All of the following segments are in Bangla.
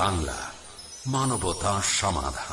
বাংলা মানবতা সমাধান।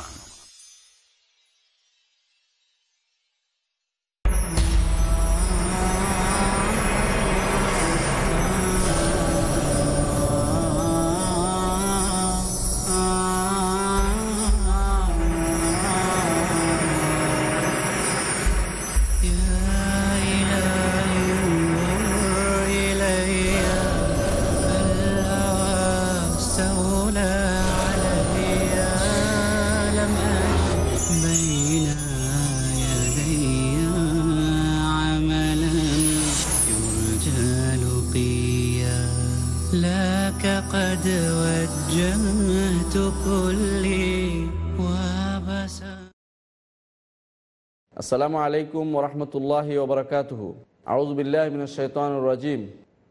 আসসালামু আলাইকুম ওরহমতুল্লাহি ওবরাকাতুহু আউযু বিল্লাহি মিনাশ শাইতানির রাজিম।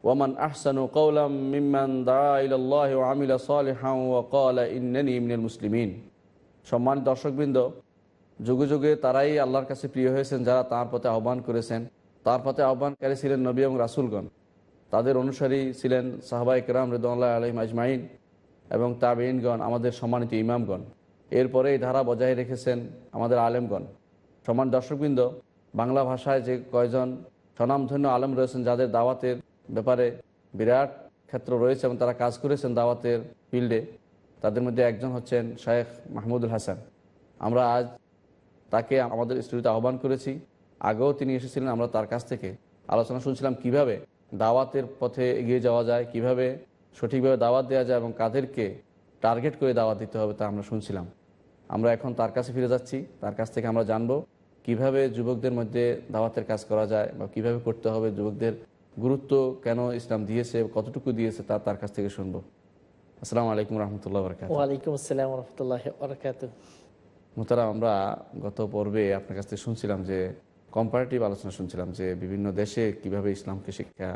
ওয়ামান আহসানু কওলাম মিম্মান ওয়া আমিলা সালিহান ওয়া ক্বালা ইন্নানি মিনাল মুসলিমিন। সম্মানিত দর্শকবৃন্দ, যুগে যুগে তারাই আল্লাহর কাছে প্রিয় হয়েছেন, যারা তার পথে আহ্বান করেছেন। তার পথে আহ্বানকারী ছিলেন নবী এবং রাসূলগণ। তাদের অনুসারী ছিলেন সাহাবাই কেরাম রেদুল্লাহ আলহিম আজমাইন এবং তাবেইনগণ আমাদের সম্মানিত ইমামগণ। এরপরে এই ধারা বজায় রেখেছেন আমাদের আলেমগণ। সমান দর্শকবৃন্দ, বাংলা ভাষায় যে কয়জন স্বনামধন্য আলম রয়েছেন, যাদের দাওয়াতের ব্যাপারে বিরাট ক্ষেত্র রয়েছে এবং তারা কাজ করেছেন দাওয়াতের ফিল্ডে, তাদের মধ্যে একজন হচ্ছেন শেখ মাহমুদুল হাসান। আমরা আজ তাকে আমাদের স্টুডিওতে আহ্বান করেছি। আগেও তিনি এসেছিলেন, আমরা তার কাছ থেকে আলোচনা শুনছিলাম কীভাবে দাওয়াতের পথে এগিয়ে যাওয়া যায়, কীভাবে সঠিকভাবে দাওয়াত দেওয়া যায় এবং কাদেরকে টার্গেট করে দাওয়াত দিতে হবে তা আমরা শুনছিলাম। আমরা এখন তার কাছে ফিরে যাচ্ছি, তার কাছ থেকে আমরা জানব কীভাবে যুবকদের মধ্যে দাওয়াতের কাজ করা যায় বা কীভাবে করতে হবে যুবকদের গুরুত্ব কেন ইসলাম দিয়েছে কতটুকু দিয়েছে তা তার কাছ থেকে শুনব। আসসালামু আলাইকুম রহমতুল্লাহ বরকাত ওয়ালাইকুম আসসালাম রহমতুল্লাহ বরকাত মোতারা আমরা গত পর্বে আপনার কাছ থেকে শুনছিলাম যে কম্পারেটিভ আলোচনা শুনছিলাম যে বিভিন্ন দেশে কীভাবে ইসলামকে শিক্ষা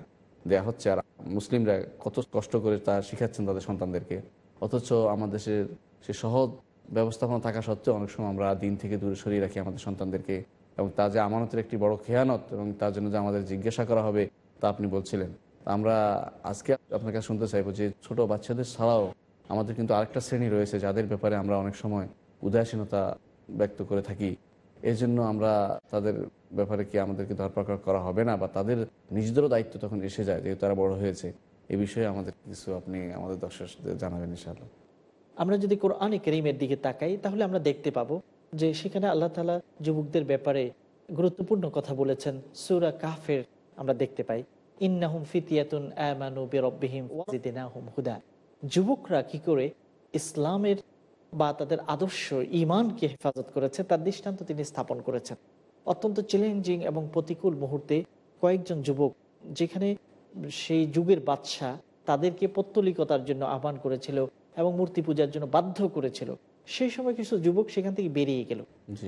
দেয়া হচ্ছে আর মুসলিমরা কত কষ্ট করে তা শিখাচ্ছেন তাদের সন্তানদেরকে। অথচ আমাদের দেশের সে সহজ ব্যবস্থাপনা থাকা সত্ত্বেও অনেক সময় আমরা দিন থেকে দূরে সরিয়ে রাখি আমাদের সন্তানদেরকে। এবং তা যে আমানতের একটি বড় খেয়ানত এবং তার জন্য যে আমাদের জিজ্ঞাসা করা হবে, তা আপনি বলছিলেন। আমরা আজকে আপনার কাছে শুনতে চাইব যে ছোট বাচ্চাদের ছাড়াও আমাদের কিন্তু আরেকটা শ্রেণি রয়েছে, যাদের ব্যাপারে আমরা অনেক সময় উদাসীনতা ব্যক্ত করে থাকি। এই জন্য আমরা তাদের ব্যাপারে কি আমাদেরকে ধরপাকড় করা হবে না বা তাদের নিজেদেরও দায়িত্ব তখন এসে যায়, যেহেতু তারা বড় হয়েছে। এ বিষয়ে আমাদের কিছু আপনি আমাদের দর্শকদের জানাবেন ইনশাআল্লাহ। আমরা যদি কোরআনে করিমের দিকে তাকাই, তাহলে আমরা দেখতে পাবো যে সেখানে আল্লাহ তালা যুবকদের ব্যাপারে গুরুত্বপূর্ণ কথা বলেছেন। সুরা কাফের আমরা দেখতে পাই। ইন্নাহুম ফিতিয়াতুন আমানু বিরব্বিহিম ওয়াজিদিনাহুম হুদা। যুবকরা কি করে ইসলামের বা তাদের আদর্শ ইমানকে হেফাজত করেছে, তার দৃষ্টান্ত তিনি স্থাপন করেছেন। অত্যন্ত চ্যালেঞ্জিং এবং প্রতিকূল মুহূর্তে কয়েকজন যুবক যেখানে সেই যুগের বাদশাহ তাদেরকে পত্তলিকতার জন্য আহ্বান করেছিল এবং মূর্তি পূজার জন্য বাধ্য করেছিল। সেই সময় কিছু যুবক সেখান থেকে বেরিয়ে গেল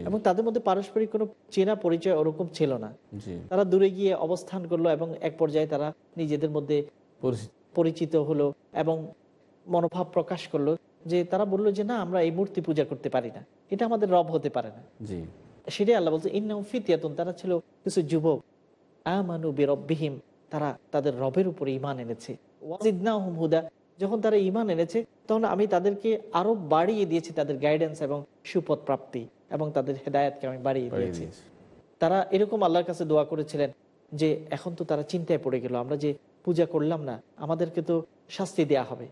এবং তাদের মধ্যে পারস্পরিক কোনো চেনা পরিচয় ওরকম ছিল না। তারা দূরে গিয়ে অবস্থান করল এবং এক পর্যায়ে তারা নিজেদের মধ্যে পরিচিত। হলো এবং মনোভাব প্রকাশ করল যে তারা বলল যে না আমরা এই মূর্তি পূজা করতে পারি না। এটা আমাদের রব হতে পারে না। সেটাই আল্লাহ বলছে ইন্নাম ফিতিয়াতুন। তারা ছিল কিছু যুবক। আমানু বিরব্বিহিম। তারা তাদের রবের উপরে ইমান এনেছে। ওয়াজিদনাহুম হুদা। যখন তারা ইমান এনেছে তখন আমি তাদেরকে আরও বাড়িয়ে দিয়েছি তাদের গাইডেন্স এবং সুপথ প্রাপ্তি এবং তাদের হেদায়তকে আমি বাড়িয়ে দিয়েছি। তারা এরকম আল্লাহর কাছে দোয়া করেছিলেন যে এখন তো তারা চিন্তায় পড়ে গেল আমরা যে পূজা করলাম না আমাদেরকে তো শাস্তি দেয়া হবে।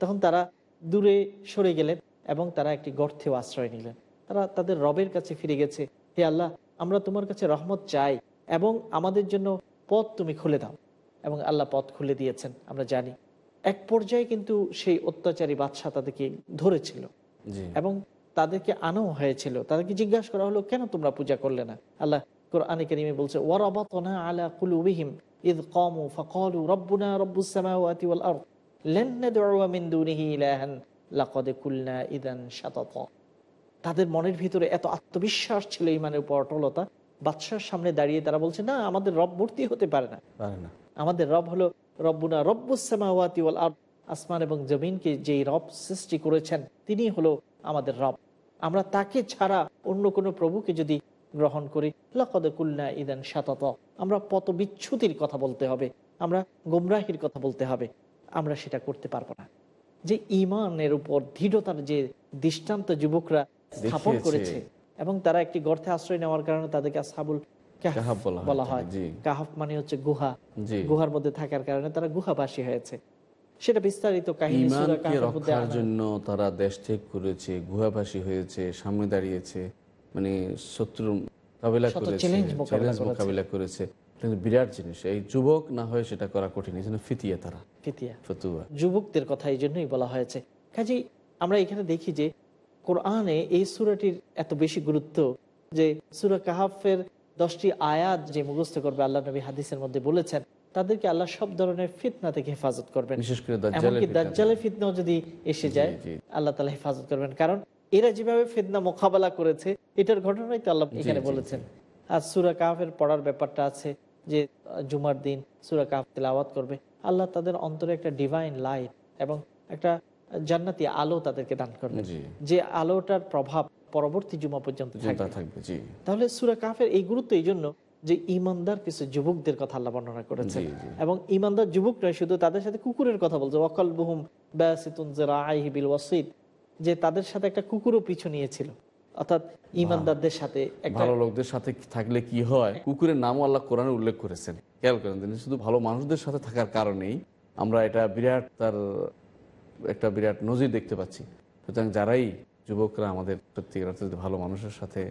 তখন তারা দূরে সরে গেলেন এবং তারা একটি গর্থেও আশ্রয় নিলেন। তারা তাদের রবের কাছে ফিরে গেছে হে আল্লাহ আমরা তোমার কাছে রহমত চাই এবং আমাদের জন্য পথ তুমি খুলে দাও। এবং আল্লাহ পথ খুলে দিয়েছেন আমরা জানি। এক পর্যায়ে কিন্তু সেই অত্যাচারী বাদশাহ তাদেরকে ধরেছিল। এবং তাদেরকে আনাও হয়েছিল। তাদেরকে জিজ্ঞাসা করা হলো কেন তোমরা পূজা করলে না? আল্লাহ কোরআনে কারিমে বলছে ওয়ারাবাতনা আলা কুলুবিহিম ইদ কামু ফাকালু রব্বুনা রব্বুস সামাওয়াতি ওয়াল আরদ লান নাদউয়া মিন দুনিহি ইলাহান লাকাদ কুলনা ইদান শাতাতা। তাদের মনের ভিতরে এত আত্মবিশ্বাস ছিল ইমানের উপর অটলতা বাদশার সামনে দাঁড়িয়ে তারা বলছে না আমাদের রব মূর্তি হতে পারে না। আমাদের রব হলো রব্বুনা রব্বুসামাওয়াতি ওয়াল আরদ আসমান এবং জমিনকে যেই রব সৃষ্টি করেছেন তিনি হলো আমাদের রব। আমরা তাকে ছাড়া অন্য কোনো প্রভুকে যদি গ্রহণ করি লাকদ কুল্লা ইদান সাতাত আমরা পত বিচ্ছুতির কথা বলতে হবে আমরা গোমরাহির কথা বলতে হবে আমরা সেটা করতে পারব না। যে ইমানের উপর দৃঢ়তার যে দৃষ্টান্ত যুবকরা স্থাপন করেছে এবং তারা একটি গর্তে আশ্রয় নেওয়ার কারণে তাদেরকে সাবুল বলা হয়। কাহাফ মানে হচ্ছে গুহা। গুহার মধ্যে থাকার কারণে তারা গুহাবাসী হয়েছে। সেটা বিস্তারিত কাহিনী সূরা ইমানকে কাহাফের মধ্যে রক্ষার জন্য তারা দেশ ত্যাগ করেছে গুহাভাসী হয়েছে সামনে দাঁড়িয়েছে মানে শত্রু মোকাবিলা করেছে মোকাবিলা চ্যালেঞ্জ করেছে। মোকাবিলা করেছে। বিরাট জিনিস এই যুবক না হয়ে সেটা করা কঠিন এই জন্য ফিতিয়া তারা। ফিতিয়া। ফতুয়া। যুবকদের কথা এই জন্যই বলা হয়েছে। কাজেই আমরা এখানে দেখি যে কোরআনে এই সুরাটির এত বেশি গুরুত্ব যে সুরা কাহাফের দশটি আয়াত যে মুখস্থ করবে আল্লাহ নবী হাদিসের মধ্যে বলেছেন তাদেরকে আল্লাহ সব ধরনের ফিতনা থেকে হেফাজত করবেন। এমনকি দাজ্জালের ফিতনাও যদি এসে যায় আল্লাহ তালা হেফাজত করবেন। কারণ এরা যেভাবে ফিতনা মোকাবেলা করেছে এটার ঘটনাই তো আল্লাহ এখানে বলেছেন। আর সুরা কাহাফের পড়ার ব্যাপারটা আছে যে জুমার দিন সুরা কাহাফ তেলাওয়াত করবে আল্লাহ তাদের অন্তরে একটা ডিভাইন লাইট এবং একটা জান্নাতি আলো তাদেরকে দান করবে যে আলোটার প্রভাব পরবর্তী জুমা পর্যন্ত থাকবে তাহলে সুরা কাফের এই গুরুত্ব এই জন্য যে ইমানদার কিছু যুবকদের কথা আল্লাহ বর্ণনা করেছে। এবং ইমানদার যুবক নয় শুধু তাদের সাথে কুকুরের কথা বলছে ওয়াকাল বুহুম বিল ওয়াসিদ যে তাদের সাথে একটা কুকুরও পিছু নিয়েছিল। অর্থাৎ ইমানদারদের সাথে ভালো লোকদের সাথে থাকলে কি হয়? কুকুরের নামও আল্লাহ কোরআনে উল্লেখ করেছেন। খেয়াল করেন তিনি শুধু ভালো মানুষদের সাথে থাকার কারণেই আমরা এটা বিরাট তার একটা বিরাট নজির দেখতে পাচ্ছি। সুতরাং যারাই যুবকরা আমাদের সত্যিকার অর্থে যদি ভালো মানুষের সাথে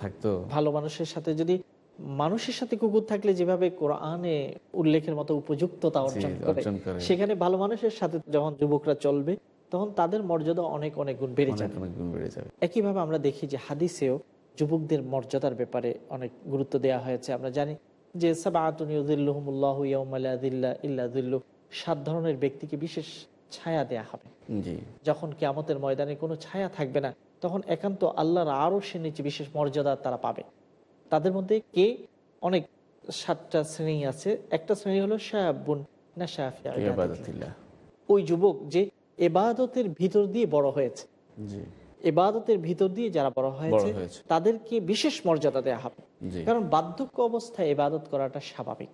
থাকতো। ভালো মানুষের সাথে যদি মানুষের সাথে কুকুর থাকলে যেভাবে কোরআনে উল্লেখের মতো উপযুক্ততা অর্জন করে। সেখানে ভালো মানুষের সাথে যখন যুবকরা চলবে তখন তাদের মর্যাদা অনেক অনেক গুণ বেড়ে যাবে। একইভাবে আমরা দেখি যে হাদিসেও যুবকদের মর্যাদার ব্যাপারে অনেক গুরুত্ব দেওয়া হয়েছে। আমরা জানি যে সাবাহুল্লাহ ইল্লাদিল্লু সাত ধরনের ব্যক্তিকে বিশেষ ছায়া দেয়া হবে। যখন কেয়ামতের ময়দানে কোনো ছায়া থাকবে না তখন একান্ত আল্লাহর আরও সে নিচে বিশেষ মর্যাদা তারা পাবে। তাদের মধ্যে কে? অনেক সাতটা শ্রেণি আছে। একটা শ্রেণি হলো শাহাবুন না শাহাফিয়া ওই যুবক যে এবাদতের ভিতর দিয়ে বড় হয়েছে। এবাদতের ভিতর দিয়ে যারা বড় হয়েছে। তাদেরকে বিশেষ মর্যাদা দেওয়া হবে। কারণ বার্ধক্য অবস্থায় এবাদত করাটা স্বাভাবিক।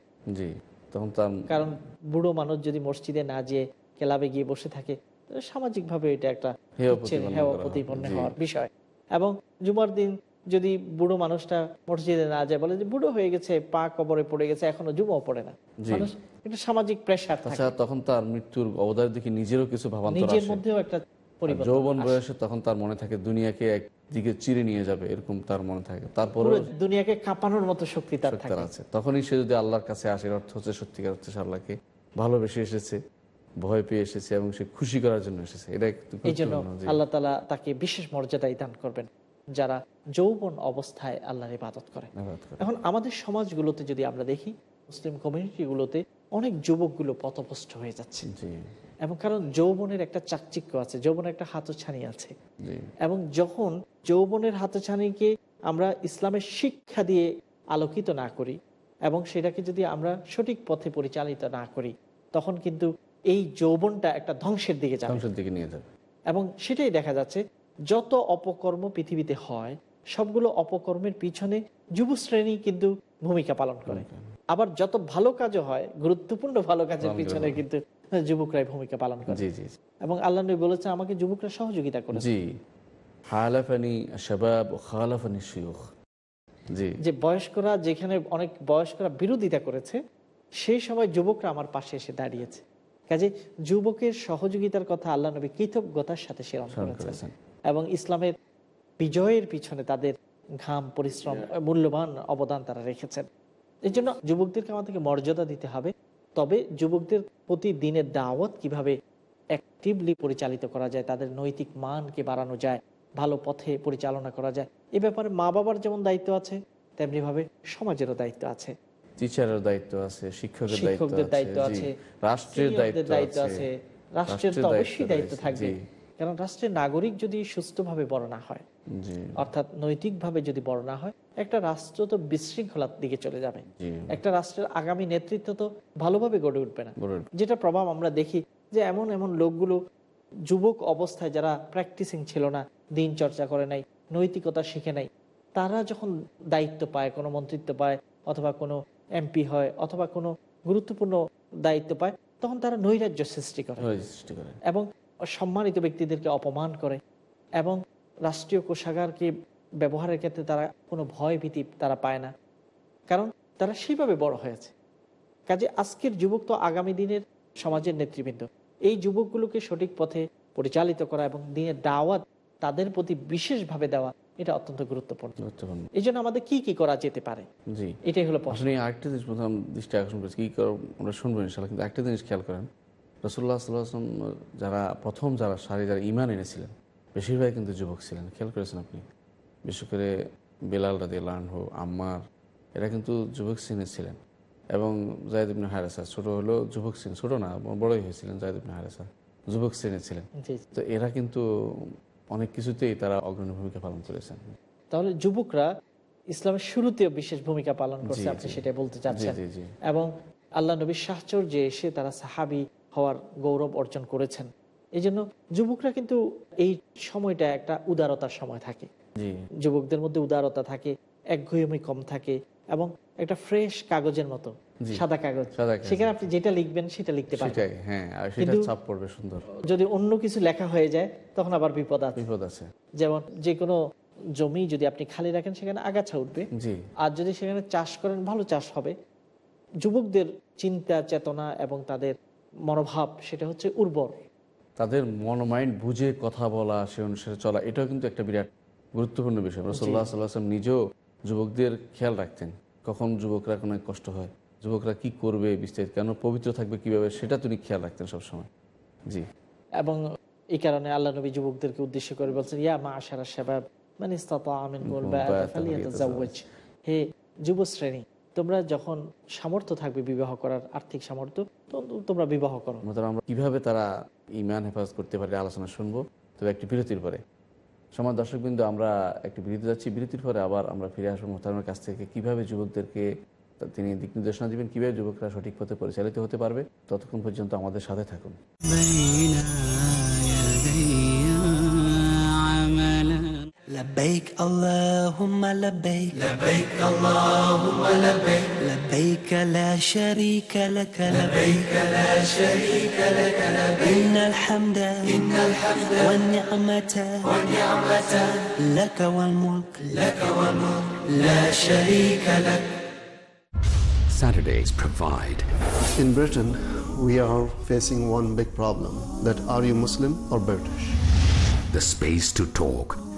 তখন কারণ বুড়ো মানুষ যদি মসজিদে না যেয়ে ক্লাবে গিয়ে বসে থাকে। সামাজিকভাবে এটা একটা হচ্ছে প্রতিপন্ন। হওয়ার বিষয়। এবং জুমার দিন যদি বুড়ো মানুষটা মসজিদে না যায় বলে যে বুড়ো হয়ে গেছে পা কবরে পড়ে গেছে এখনও জুমাও পড়ে না। মানুষ একটা সামাজিক প্রেশার তাছাড়া তখন তার মৃত্যুর অবদার দিকে নিজেরও কিছু ভাবান্তর নিজের মধ্যেও একটা পরিবর্তন যৌবন বয়সে তখন তার মনে থাকে দুনিয়াকে একদিকে চিরে নিয়ে যাবে এরকম তার মনে থাকে। তারপরে দুনিয়াকে কাঁপানোর মতো শক্তি তার আছে। তখনই সে যদি আল্লাহর কাছে আসে অর্থ হচ্ছে সত্যিকার হচ্ছে সে আল্লাহকে ভালোবেসে এসেছে। ভয় পেয়ে এসেছে এবং সে খুশি করার জন্য এসেছে। এটা একটু এই জন্য আল্লাহ তালা তাকে বিশেষ মর্যাদাই দান করবেন যারা যৌবন অবস্থায় আল্লাহর ইবাদত করে। এখন আমাদের সমাজগুলোতে যদি আমরা দেখি মুসলিম কমিউনিটিগুলোতে অনেক যুবকগুলো পথভ্রষ্ট হয়ে যাচ্ছে। এবং কারণ যৌবনের একটা চাকচিক্য আছে যৌবনের একটা হাতছানি আছে। এবং যখন যৌবনের হাতছানিকে আমরা ইসলামের শিক্ষা দিয়ে আলোকিত না করি এবং সেটাকে যদি আমরা সঠিক পথে পরিচালিত না করি তখন কিন্তু এই যৌবনটা একটা ধ্বংসের দিকে যাবে। ধ্বংসের দিকে নিয়ে যাবে। এবং সেটাই দেখা যাচ্ছে যত অপকর্ম পৃথিবীতে হয় সবগুলো অপকর্মের পিছনে যুব শ্রেণি কিন্তু ভূমিকা পালন করে। আবার যত ভালো কাজও হয় গুরুত্বপূর্ণ ভালো কাজের পিছনে কিন্তু যুবকরাই ভূমিকা পালন করে। এবং আল্লাহ নবী বলেছে আমাকে যুবকরা সহযোগিতা করে। হালাফানি শাবাব খালাফানি শিউখ জি। যে বয়স্করা যেখানে অনেক বয়স্করা বিরোধিতা করেছে সেই সময় যুবকরা আমার পাশে এসে দাঁড়িয়েছে। কাজে যুবকের সহযোগিতার কথা আল্লাহ নবী কৃতজ্ঞতার সাথে স্মরণ করেছেন। এবং ইসলামের বিজয়ের পিছনে তাদের ঘাম পরিশ্রম মূল্যবান অবদান তারা রেখেছেন। এই জন্য যুবকদেরকে আমাদেরকে মর্যাদা দিতে হবে। তবে যুবকদের প্রতি দিনের দাওয়াত কীভাবে অ্যাক্টিভলি পরিচালিত করা যায় তাদের নৈতিক মানকে বাড়ানো যায় ভালো পথে পরিচালনা করা যায় এ ব্যাপারে মা বাবার যেমন দায়িত্ব আছে তেমনিভাবে সমাজেরও দায়িত্ব আছে। টিচারের দায়িত্ব আছে শিক্ষকের দায়িত্ব আছে রাষ্ট্রের দায়িত্ব আছে রাষ্ট্রের তো অবশ্যই দায়িত্ব থাকবে কারণ রাষ্ট্রের নাগরিক যদি সুস্থভাবে বড় না হয় অর্থাৎ নৈতিকভাবে যদি বড় না হয় একটা রাষ্ট্র তো বিশৃঙ্খলার দিকে চলে যাবে একটা রাষ্ট্রের আগামী নেতৃত্ব তো ভালোভাবে গড়ে উঠবে না যেটা প্রভাব আমরা দেখি যে এমন এমন লোকগুলো যুবক অবস্থায় যারা প্র্যাকটিসিং ছিল না দিন চর্চা করে নাই নৈতিকতা শিখে নাই তারা যখন দায়িত্ব পায় কোনো মন্ত্রিত্ব পায় অথবা কোনো এমপি হয় অথবা কোনো গুরুত্বপূর্ণ দায়িত্ব পায় তখন তারা নৈরাজ্য সৃষ্টি করে। সৃষ্টি করে। এবং সম্মানিত ব্যক্তিদেরকে অপমান করে এবং রাষ্ট্রীয় কোষাগারকে ব্যবহারের ক্ষেত্রে তারা কোনো ভয় ভীতি তারা পায় না। কারণ তারা সেইভাবে বড় হয়েছে। কাজে আজকের যুবক তো আগামী দিনের সমাজের নেতৃবৃন্দ। এই যুবকগুলোকে সঠিক পথে পরিচালিত করা এবং দিনের দাওয়াত তাদের প্রতি বিশেষভাবে দেওয়া এটা অত্যন্ত গুরুত্বপূর্ণ। এই জন্য আমাদের কি কি করা যেতে পারে? জি। এটাই হলো প্রশ্ন। আরেকটা জিনিস প্রথম দৃষ্টি আকর্ষণ করেছে কী আমরা শুনব ইনশাল্লাহ কিন্তু একটা জিনিস খেয়াল করেন রসুল্লাহ সাল্লাম যারা প্রথম যারা সারি যারা ইমান এনেছিলেন বেশিরভাগ কিন্তু যুবক ছিলেন। খেয়াল করেছেন আপনি? বিশেষ করে বেলাল রাদি হো আম্মার এরা কিন্তু যুবক শ্রেণি ছিলেন। এবং জায়দ ইবনে হারেসা ছোট হলেও যুবক শ্রেণি ছোট না বড়ই হয়েছিলেন জায়দ ইবনে হারেসা যুবক শ্রেণি ছিলেন। তো এরা কিন্তু অনেক কিছুতেই তারা অগ্রণী ভূমিকা পালন করেছেন। তাহলে যুবকরা ইসলামের শুরুতেও বিশেষ ভূমিকা পালন করছে আপনি। সেটা বলতে চাচ্ছেন। এবং আল্লাহ নবীর সাহচর্যে এসে তারা সাহাবি হওয়ার গৌরব অর্জন করেছেন। এই জন্য যুবকরা কিন্তু এই সময়টা একটা উদারতার সময় থাকে। যুবকদের মধ্যে উদারতা থাকে একঘেয়েমি কম থাকে এবং একটা ফ্রেশ কাগজের মতো সাদা কাগজ। সেখানে আপনি যেটা লিখবেন সেটা লিখতে পারবেন। হ্যাঁ আর সেটা কিন্তু- পড়বে সুন্দর। যদি অন্য কিছু লেখা হয়ে যায় তখন আবার বিপদ আছে। বিপদ আছে। যেমন যে কোনো জমি যদি আপনি খালি রাখেন সেখানে আগাছা উঠবে। আর যদি সেখানে চাষ করেন ভালো চাষ হবে। যুবকদের চিন্তা চেতনা এবং তাদের মনোভাব সেটা হচ্ছে উর্বর। তাদের মন মাইন্ড বুঝে কথা বলা সে অনুসারে চলা এটাও কিন্তু একটা বিরাট গুরুত্বপূর্ণ বিষয়। রসল্লাহ সাল্লাম নিজেও যুবকদের খেয়াল রাখতেন। কখন যুবকরা কোনো কষ্ট হয়? যুবকরা কি করবে বিস্তারিত কেন পবিত্র থাকবে কীভাবে? সেটা তিনি খেয়াল রাখতেন সবসময়। জি। এবং এই কারণে আল্লাহ নবী যুবকদেরকে উদ্দেশ্য করে বলছেন ইয়া মা আশারা শাবাব মানে হে যুব শ্রেণি তোমরা যখন সামর্থ্য থাকবে বিবাহ করার আর্থিক সামর্থ্য তোমরা বিবাহ করো। আমরা কীভাবে তারা ইমান হেফাজত করতে পারে আলোচনা শুনব? তবে একটি বিরতির পরে। সমাজ দর্শক বিন্দু আমরা একটি বিরতি যাচ্ছি। বিরতির পরে আবার আমরা ফিরে আসব মোহতারমের কাছ থেকে। কীভাবে যুবকদেরকে তিনি দিক নির্দেশনা দিবেন, কীভাবে যুবকরা সঠিক পথে পরিচালিত হতে পারবে? ততক্ষণ পর্যন্ত আমাদের সাথে থাকুন। لبيك اللهم لبيك لبيك اللهم لبيك لبيك لا شريك لك لبيك لا شريك لك لبيك إن الحمد إن الحمد والنعمة والنعمة لك والملك لك والملك لا شريك لك Saturdays provide. In Britain, we are facing one big problem that are you Muslim or British? The space to talk.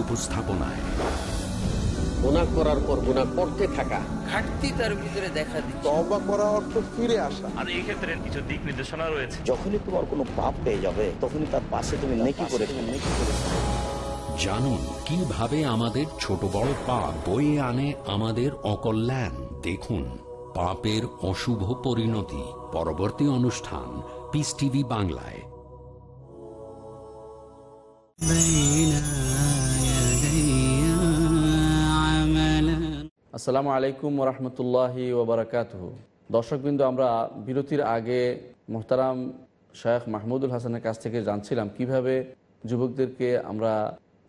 উপস্থাপনায়। গুণা করার পর গুণা করতে থাকা। ঘাটতি তার ভিতরে দেখা দিচ্ছে। তবা করা অর্থ ফিরে আসা। আর এই ক্ষেত্রে কিছু দিক নির্দেশনা রয়েছে। যখনই তোমার কোনো পাপ পেয়ে যাবে তখনই তার পাশে তুমি নেকি করে নেকি করে জানুন কীভাবে আমাদের ছোট বড় পাপ বয়ে আনে আমাদের অকল্যাণ? দেখুন পাপের অশুভ পরিণতি পরবর্তী অনুষ্ঠান পিস টিভি বাংলায়। আসসালামু আলাইকুম রহমতুল্লাহি ওবরাকাতহ। দর্শকবৃন্দ, আমরা বিরতির আগে মোহতারাম শেখ মাহমুদুল হাসানের কাছ থেকে জানছিলাম কীভাবে যুবকদেরকে আমরা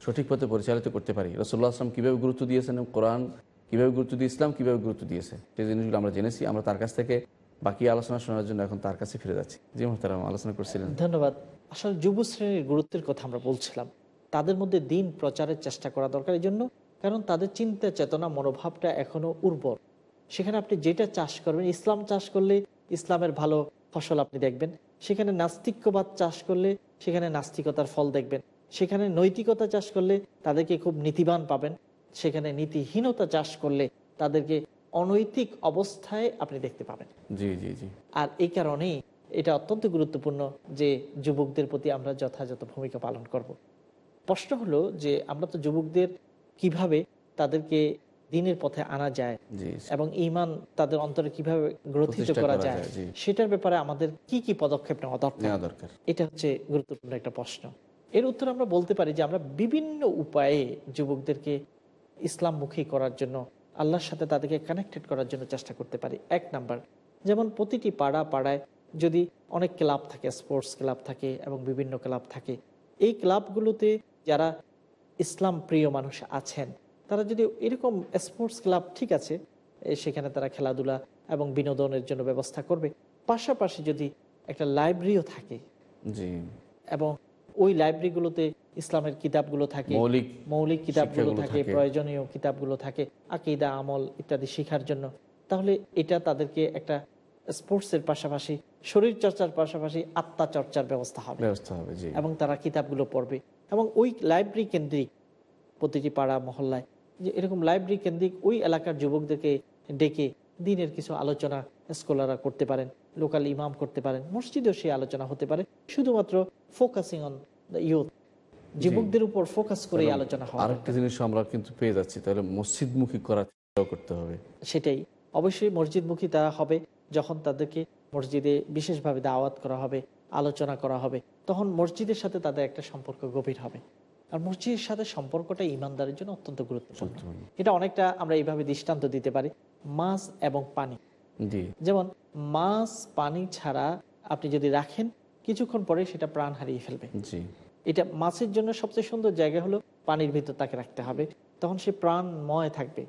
সঠিক পথে পরিচালিত করতে পারি। রসুল্লাহ আসলাম কীভাবে গুরুত্ব দিয়েছেন? এবং কোরআন কীভাবে গুরুত্ব দিয়ে, ইসলাম কীভাবে গুরুত্ব দিয়েছে? সেই জিনিসগুলো আমরা জেনেছি, আমরা তার কাছ থেকে বাকি আলোচনা শোনার জন্য এখন তার কাছে ফিরে যাচ্ছি। জি মোহতারাম, আলোচনা করছিলেন। ধন্যবাদ। আসলে যুব শ্রেণির গুরুত্বের কথা আমরা বলছিলাম। তাদের মধ্যে দিন প্রচারের চেষ্টা করা দরকার। এই জন্য কারণ তাদের চিন্তা চেতনা মনোভাবটা এখনও উর্বর। সেখানে আপনি যেটা চাষ করবেন ইসলাম চাষ করলে ইসলামের ভালো ফসল আপনি দেখবেন। সেখানে নাস্তিক্যবাদ চাষ করলে সেখানে নাস্তিকতার ফল দেখবেন। সেখানে নৈতিকতা চাষ করলে তাদেরকে খুব নীতিবান পাবেন। সেখানে নীতিহীনতা চাষ করলে তাদেরকে অনৈতিক অবস্থায় আপনি দেখতে পাবেন। জি জি জি। আর এই কারণেই এটা অত্যন্ত গুরুত্বপূর্ণ যে যুবকদের প্রতি আমরা যথাযথ ভূমিকা পালন করব। প্রশ্ন হলো যে আমরা তো যুবকদের কীভাবে তাদেরকে দিনের পথে আনা যায় এবং ইমান তাদের অন্তরে কীভাবে গ্রথিত করা যায় সেটার ব্যাপারে আমাদের কি কি পদক্ষেপ নেওয়া দরকার? নেওয়া দরকার। এটা হচ্ছে গুরুত্বপূর্ণ একটা প্রশ্ন। এর উত্তর আমরা বলতে পারি যে আমরা বিভিন্ন উপায়ে যুবকদেরকে ইসলামমুখী করার জন্য আল্লাহর সাথে তাদেরকে কানেক্টেড করার জন্য চেষ্টা করতে পারি। এক নাম্বার যেমন প্রতিটি পাড়া পাড়ায় যদি অনেক ক্লাব থাকে স্পোর্টস ক্লাব থাকে এবং বিভিন্ন ক্লাব থাকে এই ক্লাবগুলোতে যারা ইসলাম প্রিয় মানুষ আছেন। তারা যদি এরকম স্পোর্টস ক্লাব ঠিক আছে সেখানে তারা খেলাধুলা এবং বিনোদনের জন্য ব্যবস্থা করবে। পাশাপাশি যদি একটা লাইব্রেরিও থাকে এবং ওই লাইব্রেরিগুলোতে ইসলামের কিতাবগুলো থাকে মৌলিক কিতাবগুলো থাকে। প্রয়োজনীয় কিতাবগুলো থাকে আকিদা আমল ইত্যাদি শেখার জন্য তাহলে এটা তাদেরকে একটা স্পোর্টসের পাশাপাশি শরীর চর্চার পাশাপাশি আত্মা চর্চার ব্যবস্থা হবে। এবং তারা কিতাবগুলো পড়বে। এবং ওই লাইব্রেরি কেন্দ্রিক প্রতিটি পাড়া মহল্লায় যে এরকম লাইব্রেরি কেন্দ্রিক ওই এলাকার যুবকদেরকে ডেকে দিনের কিছু আলোচনা স্কলাররা করতে পারেন লোকাল ইমাম করতে পারেন মসজিদেও সেই আলোচনা হতে পারে শুধুমাত্র ফোকাসিং অন দ্য ইউথ যুবকদের উপর ফোকাস করে আলোচনা হয় আরেকটা জিনিস আমরা কিন্তু পেয়ে যাচ্ছি তাহলে মসজিদমুখী চেষ্টাও করতে হবে। সেটাই অবশ্যই মসজিদমুখী তারা হবে যখন তাদেরকে মসজিদে বিশেষভাবে দাওয়াত করা হবে আলোচনা করা হবে তখন মসজিদের সাথে তাদের একটা সম্পর্ক গভীর হবে। আর মসজিদের সাথে সম্পর্কটা ইমানদারের জন্য অত্যন্ত গুরুত্বপূর্ণ। এটা অনেকটা আমরা এইভাবে দৃষ্টান্ত দিতে পারি মাছ এবং পানি। যেমন মাছ পানি ছাড়া আপনি যদি রাখেন কিছুক্ষণ পরে সেটা প্রাণ হারিয়ে ফেলবে। এটা মাছের জন্য সবচেয়ে সুন্দর জায়গা হলো পানির ভিতর তাকে রাখতে হবে তখন সে প্রাণময় থাকবে।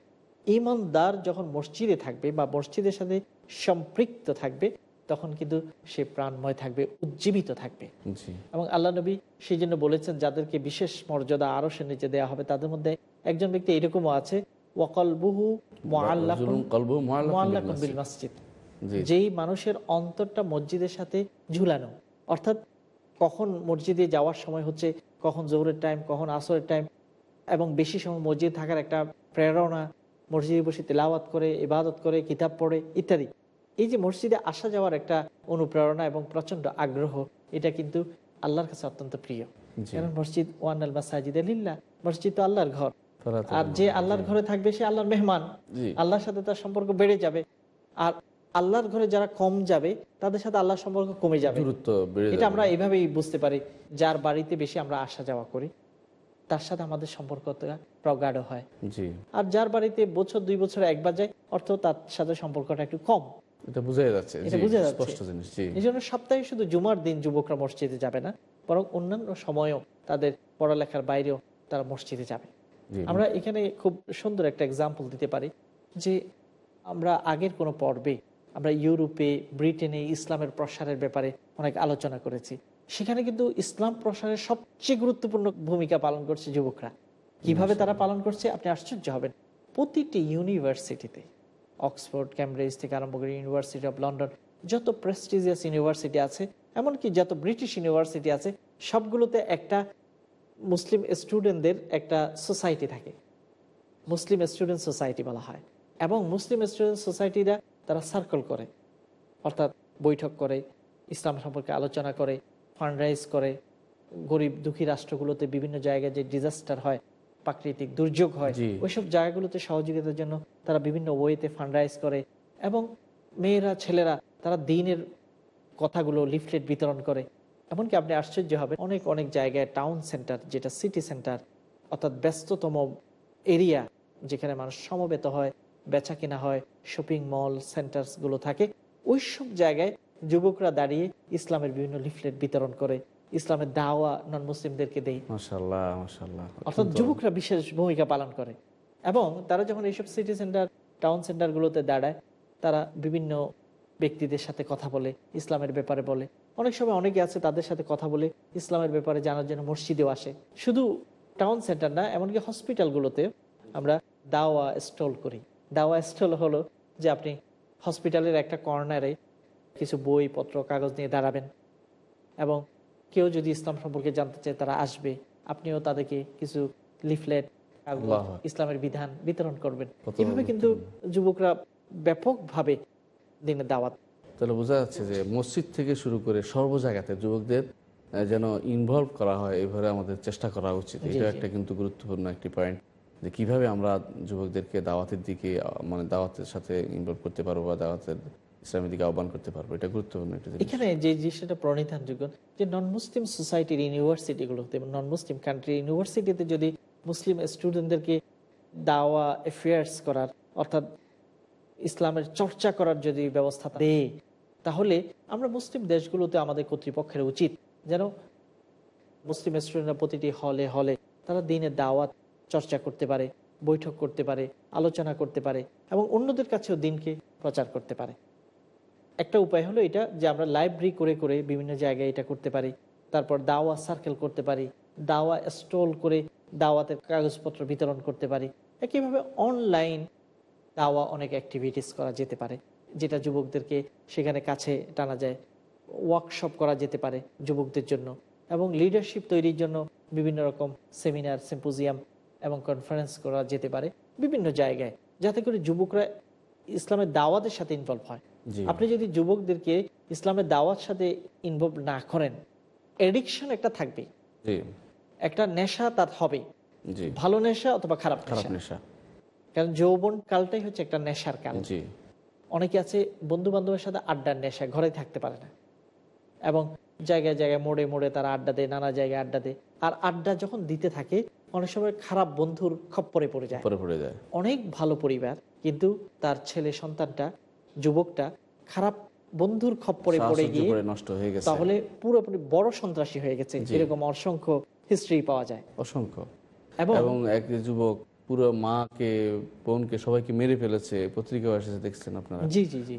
ইমানদার যখন মসজিদে থাকবে বা মসজিদের সাথে সম্পৃক্ত থাকবে তখন কিন্তু সে প্রাণময় থাকবে উজ্জীবিত থাকবে। এবং আল্লাহ নবী সেই জন্য বলেছেন যাদেরকে বিশেষ মর্যাদা আরও সে নিচে দেওয়া হবে তাদের মধ্যে একজন ব্যক্তি এরকমও আছে ওয়াকলবুহু বিল মসজিদ। যেই মানুষের অন্তরটা মসজিদের সাথে ঝুলানো অর্থাৎ কখন মসজিদে যাওয়ার সময় হচ্ছে কখন জোহরের টাইম কখন আসরের টাইম এবং বেশি সময় মসজিদে থাকার একটা প্রেরণা মসজিদে বসে তেলাওয়াত করে ইবাদত করে কিতাব পড়ে ইত্যাদি। এই যে মসজিদে আসা যাওয়ার একটা অনুপ্রেরণা এবং প্রচণ্ড আগ্রহ এটা কিন্তু আল্লাহর কাছে অত্যন্ত প্রিয়। কারণ মসজিদ ওয়ান আল মাসাজিদ লিল্লাহ মসজিদ তো আল্লাহর ঘর। আর যে আল্লাহর ঘরে থাকবে সে আল্লাহর মেহমান। আল্লাহর সাথে তার সম্পর্ক বেড়ে যাবে। আর আল্লাহর ঘরে যারা কম যাবে তাদের সাথে আল্লাহর সম্পর্ক কমে যাবে। এটা আমরা এইভাবেই বুঝতে পারি যার বাড়িতে বেশি আমরা আসা যাওয়া করি তার সাথে আমাদের সম্পর্কটা প্রগাঢ় হয়। আর যার বাড়িতে বছর দুই বছর একবার যায় অর্থ তার সাথে সম্পর্কটা একটু কম। এটা বোঝাই যাচ্ছে এটা বোঝা যাচ্ছে। স্পষ্ট জিনিস এই জন্য সপ্তাহে শুধু জুমার দিন যুবকরা মসজিদে যাবে না বরং অন্যান্য সময়ও তাদের পড়ালেখার বাইরেও তারা মসজিদে যাবে। আমরা এখানে খুব সুন্দর একটা এক্সাম্পল দিতে পারি যে আমরা আগের কোনো পর্বে আমরা ইউরোপে ব্রিটেনে ইসলামের প্রসারের ব্যাপারে অনেক আলোচনা করেছি। সেখানে কিন্তু ইসলাম প্রসারের সবচেয়ে গুরুত্বপূর্ণ ভূমিকা পালন করছে যুবকরা। কীভাবে তারা পালন করছে আপনি আশ্চর্য হবেন। প্রতিটি ইউনিভার্সিটিতে অক্সফোর্ড ক্যামব্রিজ থেকে আরম্ভ করে ইউনিভার্সিটি অফ লন্ডন যত প্রেস্টিজিয়াস ইউনিভার্সিটি আছে, এমনকি যত ব্রিটিশ ইউনিভার্সিটি আছে, সবগুলোতে একটা মুসলিম স্টুডেন্টদের একটা সোসাইটি থাকে। মুসলিম স্টুডেন্ট সোসাইটি বলা হয়। এবং মুসলিম স্টুডেন্ট সোসাইটিরা তারা সার্কল করে, অর্থাৎ বৈঠক করে, ইসলাম সম্পর্কে আলোচনা করে ফান্ডরাইজ করে। গরিব দুঃখী রাষ্ট্রগুলোতে বিভিন্ন জায়গায় যে ডিজাস্টার হয় প্রাকৃতিক দুর্যোগ হয় ওইসব জায়গাগুলোতে সহযোগিতার জন্য তারা বিভিন্ন ওয়েতে ফান্ডরাইজ করে এবং মেয়েরা ছেলেরা তারা দিনের কথাগুলো লিফলেট বিতরণ করে। এমনকি আপনি আশ্চর্য হবেন অনেক অনেক জায়গায় টাউন সেন্টার যেটা সিটি সেন্টার অর্থাৎ ব্যস্ততম এরিয়া যেখানে মানুষ সমবেত হয় বেচা কিনা হয় শপিং মল সেন্টারসগুলো থাকে ওইসব জায়গায় যুবকরা দাঁড়িয়ে ইসলামের বিভিন্ন লিফলেট বিতরণ করে। ইসলামের দাওয়া নন মুসলিমদেরকে মাশাল্লাহ অর্থাৎ যুবকরা বিশেষ ভূমিকা পালন করে। এবং তারা যখন এইসব সিটি সেন্টার টাউন সেন্টারগুলোতে দাঁড়ায় তারা বিভিন্ন ব্যক্তিদের সাথে কথা বলে ইসলামের ব্যাপারে বলে। অনেক সময় অনেকে আছে তাদের সাথে কথা বলে ইসলামের ব্যাপারে জানার জন্য মসজিদেও আসে। শুধু টাউন সেন্টার না এমনকি হসপিটালগুলোতে আমরা দাওয়া স্টল করি। দাওয়া স্টল হলো যে আপনি হসপিটালের একটা কর্নারে কিছু বই পত্র কাগজ নিয়ে দাঁড়াবেন। এবং কেউ যদি ইসলাম সম্পর্কে জানতে চায় তারা আসবে। আপনিও তাদেরকে কিছু লিফলেট ইসলামের বিধান বিতরণ করবেন। এভাবে কিন্তু যুবকরা ব্যাপকভাবে দিনে দাওয়াত। তাহলে বোঝা যাচ্ছে যে মসজিদ থেকে শুরু করে সর্ব জায়গাতে যুবকদের যেন ইনভলভ করা হয় এভাবে আমাদের চেষ্টা করা উচিত। এটা একটা কিন্তু গুরুত্বপূর্ণ একটি পয়েন্ট যে কীভাবে আমরা যুবকদেরকে দাওয়াতের দিকে মানে দাওয়াতের সাথে ইনভলভ করতে পারব বা দাওয়াতের ইসলামের দিকে আহ্বান করতে পারব, এটা গুরুত্বপূর্ণ একটা এখানে যে জিনিসটা প্রণিধানযোগ্য, যে নন মুসলিম সোসাইটির ইউনিভার্সিটিগুলোতে নন মুসলিম কান্ট্রি ইউনিভার্সিটিতে যদি মুসলিম স্টুডেন্টদেরকে দাওয়া অ্যাফেয়ার্স করার, অর্থাৎ ইসলামের চর্চা করার যদি ব্যবস্থা দেয় তাহলে আমরা মুসলিম দেশগুলোতে আমাদের কর্তৃপক্ষের উচিত যেন মুসলিম স্টুডেন্টরা প্রতিটি হলে হলে তারা দিনে দাওয়াত চর্চা করতে পারে, বৈঠক করতে পারে, আলোচনা করতে পারে এবং অন্যদের কাছেও দিনকে প্রচার করতে পারে। একটা উপায় হলো এটা যে আমরা লাইব্রেরি করে করে বিভিন্ন জায়গায় এটা করতে পারি। তারপর দাওয়া সার্কেল করতে পারি, দাওয়া স্টল করে দাওয়াতের কাগজপত্র বিতরণ করতে পারি। একইভাবে অনলাইন দাওয়া অনেক অ্যাক্টিভিটিস করা যেতে পারে, যেটা যুবকদেরকে সেখানে কাছে টানা যায়। ওয়ার্কশপ করা যেতে পারে যুবকদের জন্য এবং লিডারশিপ তৈরির জন্য বিভিন্ন রকম সেমিনার সিম্পোজিয়াম এবং কনফারেন্স করা যেতে পারে বিভিন্ন জায়গায়। যাতে করে যুবকরা ইসলামের দাওয়াতের সাথে ইনভলভ হয়। আপনি যদি যুবকদেরকে ইসলামের দাওয়াত সাথে ইনভলভ না করেন এডিকশন একটা থাকবে একটা নেশা তার হবে। ভালো নেশা অথবা খারাপ নেশা। কারণ যৌবন কালটাই হচ্ছে একটা নেশার কাল। অনেকে আছে বন্ধু বান্ধবের সাথে আড্ডার নেশা ঘরে থাকতে পারে না। এবং জায়গায় জায়গায় মোড়ে মোড়ে তারা আড্ডা দেয় নানা জায়গায় আড্ডা দেয়। আর আড্ডা যখন দিতে থাকে অনেক সময় খারাপ বন্ধুর খপ্পরে পড়ে যায়। পড়ে যায়। অনেক ভালো পরিবার কিন্তু তার ছেলে সন্তানটা যুবকটা খারাপ বন্ধুর খপ্পরে পড়ে গিয়ে নষ্ট হয়ে গেছে। তাহলে পুরোপুরি বড় সন্ত্রাসী হয়ে গেছে। এরকম অসংখ্য হিস্ট্রি পাওয়া যায়। অসংখ্য। এবং এক যুবক পুরো মাকে বোনকে সবাইকে মেরে ফেলেছে পত্রিকাও এসেছে দেখছেন আপনারা? জি জি জি।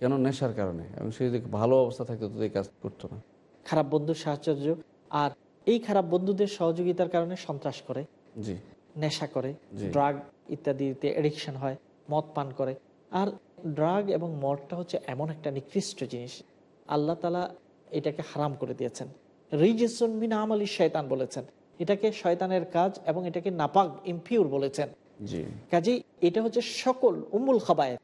কেন নেশার কারণে? এবং সে যদি ভালো অবস্থা থাকতো তো এই কাজ করতো না। খারাপ বন্ধুর সাহায্য আর এই খারাপ বন্ধুদের সহযোগিতার কারণে সন্ত্রাস করে জি। নেশা করে ড্রাগ ইত্যাদিতে এডিকশন হয় মদ পান করে। আর ড্রাগ এবং মদটা হচ্ছে এমন একটা নিকৃষ্ট জিনিস। আল্লাহ তালা এটাকে হারাম করে দিয়েছেন। রিজেসন মিন আমালি শয়তান বলেছেন। এটাকে শয়তানের কাজ এবং এটাকে নাপাক ইমপিউর বলেছেন। কাজেই এটা হচ্ছে সকল উমুল খাবায়ের।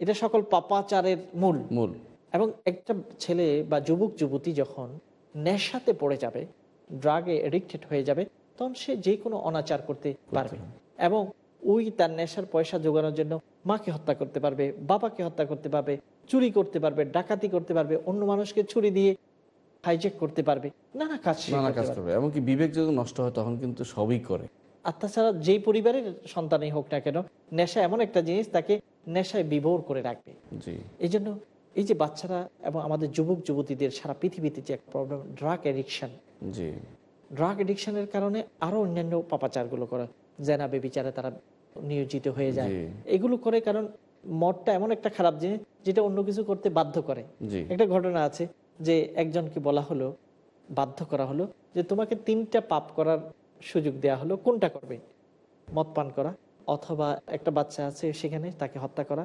এটা সকল পাপাচারের মূল। মূল। এবং একটা ছেলে বা যুবক যুবতী যখন নেশাতে পড়ে যাবে ড্রাগে এডিক্টেড হয়ে যাবে তখন সে যে কোনো অনাচার করতে পারবে। এবং ওই তার নেশার পয়সা জোগানোর জন্য মাকে হত্যা করতে পারবে বাবাকে হত্যা করতে পারবে চুরি করতে পারবে ডাকাতি করতে পারবে অন্য মানুষকে ছুরি দিয়ে হাইজেক করতে পারবে নানা কাজ নানা কাজ করবে এমনকি বিবেক যদি নষ্ট হয় তখন কিন্তু সবই করে। আর তাছাড়া যেই পরিবারের সন্তানই হোক না কেন নেশা এমন একটা জিনিস তাকে নেশায় বিভোর করে রাখবে। এই জন্য এই যে বাচ্চারা এবং আমাদের যুবক যুবতীদের সারা পৃথিবীতে যে একটা প্রবলেম ড্রাগ এডিকশন জি। ড্রাগ এডিকশনের কারণে আরও অন্যান্য পাপাচারগুলো করে জেনা বেবিচারে তারা নিয়োজিত হয়ে যায়। এগুলো করে কারণ মদটা এমন একটা খারাপ জিনিস যেটা অন্য কিছু করতে বাধ্য করে। একটা ঘটনা আছে যে একজনকে বলা হলো বাধ্য করা হলো যে তোমাকে তিনটা পাপ করার সুযোগ দেয়া হলো কোনটা করবে? মদ পান করা অথবা একটা বাচ্চা আছে সেখানে তাকে হত্যা করা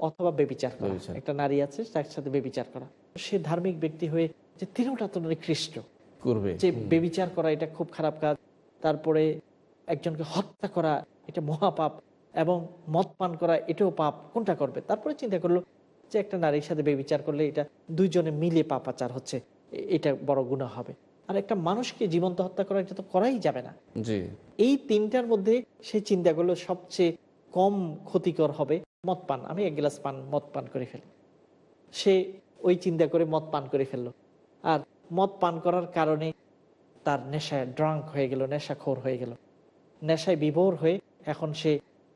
অথবা বেবিচার করা। একটা নারী আছে তার সাথে বেবিচার করা। সে ধার্মিক ব্যক্তি হয়ে যে তিনটা তো নিকৃষ্ট করবে। যে বেবিচার করা এটা খুব খারাপ কাজ। তারপরে একজনকে হত্যা করা এটা মহাপাপ এবং মদ পান করা এটাও পাপ কোনটা করবে? তারপরে চিন্তা করল যে একটা নারীর সাথে বেবিচার করলে এটা দুইজনে মিলে পাপাচার হচ্ছে এটা বড় গুণা হবে। আর একটা মানুষকে জীবন্ত হত্যা করা এটা তো করাই যাবে না। এই তিনটার মধ্যে সে চিন্তা করল সবচেয়ে কম ক্ষতিকর হবে মদ পান। আমি এক গ্লাস পান মদ পান করে ফেলি। সে ওই চিন্তা করে মদ পান করে ফেলল। আর মদ পান করার কারণে তার নেশায় ড্রাঙ্ক হয়ে গেল নেশাখোর হয়ে গেল। নেশায় বিভোর হয়ে এখন সে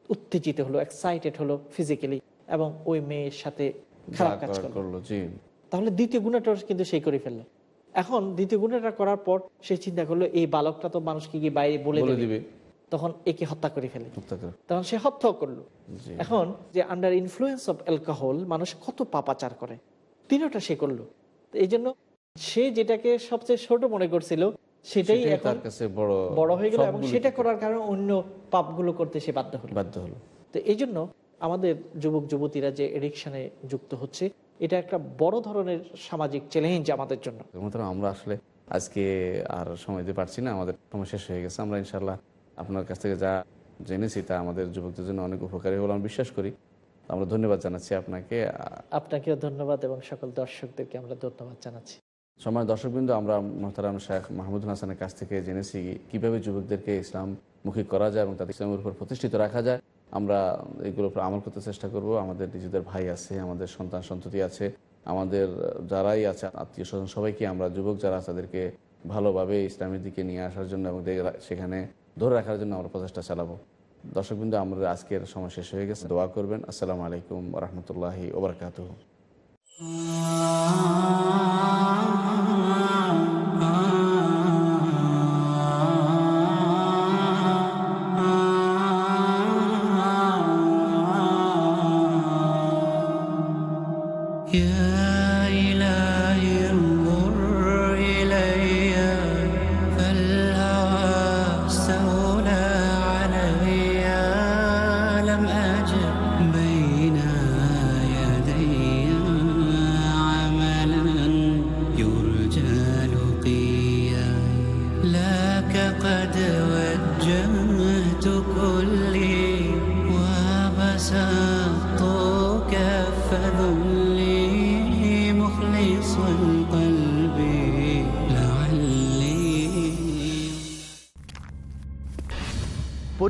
উত্তেজিত হলো এক্সাইটেড হলো ফিজিক্যালি এবং ওই মেয়ের সাথে খারাপ কাজ করল। তাহলে দ্বিতীয় গুণাটা কিন্তু সেই করে ফেলল। এখন দ্বিতীয় গুণাটা করার পর সে চিন্তা করল এই বালকটা তো মানুষকে গিয়ে বাইরে বলে বলে দিবে। তখন একে হত্যা করে ফেলে। তখন সে হত্যা করল। এখন যে আন্ডার ইনফ্লুয়েন্স অফ অ্যালকোহল মানুষ কত পাপাচার করে তিনটা সে করল। এই জন্য সে যেটাকে সবচেয়ে ছোট মনে করছিল সেটাই তার কাছে বড় বড় হয়ে গেল এবং সেটা করার কারণে অন্য পাপগুলো করতে সে বাধ্য হলো। বাধ্য হলো। তো এই জন্য আমাদের যুবক যুবতীরা যে এডিকশনে যুক্ত হচ্ছে এটা একটা বড় ধরনের সামাজিক চ্যালেঞ্জ আমাদের জন্য। আমরা আসলে আজকে আর সময় দিতে পারছি না আমাদের সময় শেষ হয়ে গেছে। আমরা ইনশাল্লাহ আপনার কাছ থেকে যা জেনেছি তা আমাদের যুবকদের জন্য অনেক উপকারী হলো আমি বিশ্বাস করি। আমরা ধন্যবাদ জানাচ্ছি আপনাকে। আপনাকেও ধন্যবাদ এবং সকল দর্শকদেরকে আমরা ধন্যবাদ জানাচ্ছি। সময় দর্শকবৃন্দ, আমরা মোহতারাম শেখ মাহমুদুল হাসানের কাছ থেকে জেনেছি কীভাবে যুবকদেরকে ইসলামমুখী করা যায় এবং তাদের ইসলামের উপর প্রতিষ্ঠিত রাখা যায়। আমরা এগুলোর উপর আমল করতে চেষ্টা করব। আমাদের নিজেদের ভাই আছে, আমাদের সন্তান, সন্ততি আছে, আমাদের যারাই আছে, আত্মীয় স্বজন, সবাইকে আমরা, যুবক যারা তাদেরকে ভালোভাবে ইসলামের দিকে নিয়ে আসার জন্য এবং সেখানে ধরে রাখার জন্য আমরা প্রচেষ্টা চালাবো। দর্শকবৃন্দ, আমাদের আজকের সময় শেষ হয়ে গেছে। দোয়া করবেন। আসসালামু আলাইকুম রহমতুল্লাহি ওবরাকাতু Ah.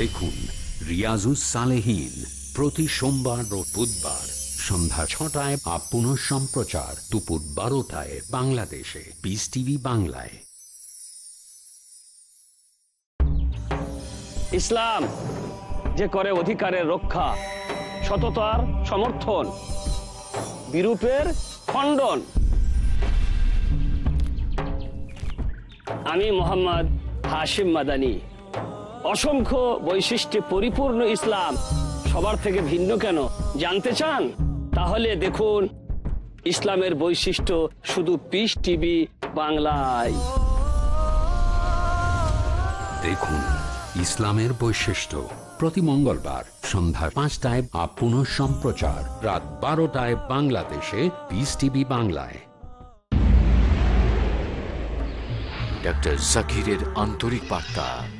দেখুন রিয়াজুস সালেহিন প্রতি সোমবার ও বুধবার সন্ধ্যা ছটায় আপ পুনঃ সম্প্রচার দুপুর বারোটায় বাংলাদেশে। পিস টিভি বাংলায়। ইসলাম যে করে অধিকারের রক্ষা সততার সমর্থন, বিরূপের খণ্ডন। আমি মোহাম্মদ হাশিম মাদানি। অসংখ্য বৈশিষ্ট্যে পরিপূর্ণ ইসলাম। সবার থেকে ভিন্ন কেন? জানতে চান? তাহলে দেখুন ইসলামের বৈশিষ্ট্য শুধু পিস টিভি বাংলায়। দেখুন ইসলামের বৈশিষ্ট্য প্রতি মঙ্গলবার সন্ধ্যা পাঁচটায় আপ পুনঃ সম্প্রচার রাত বারোটায় বাংলাদেশে পিস টিভি বাংলায়। ডক্টর জাকিরের আন্তরিক বার্তা।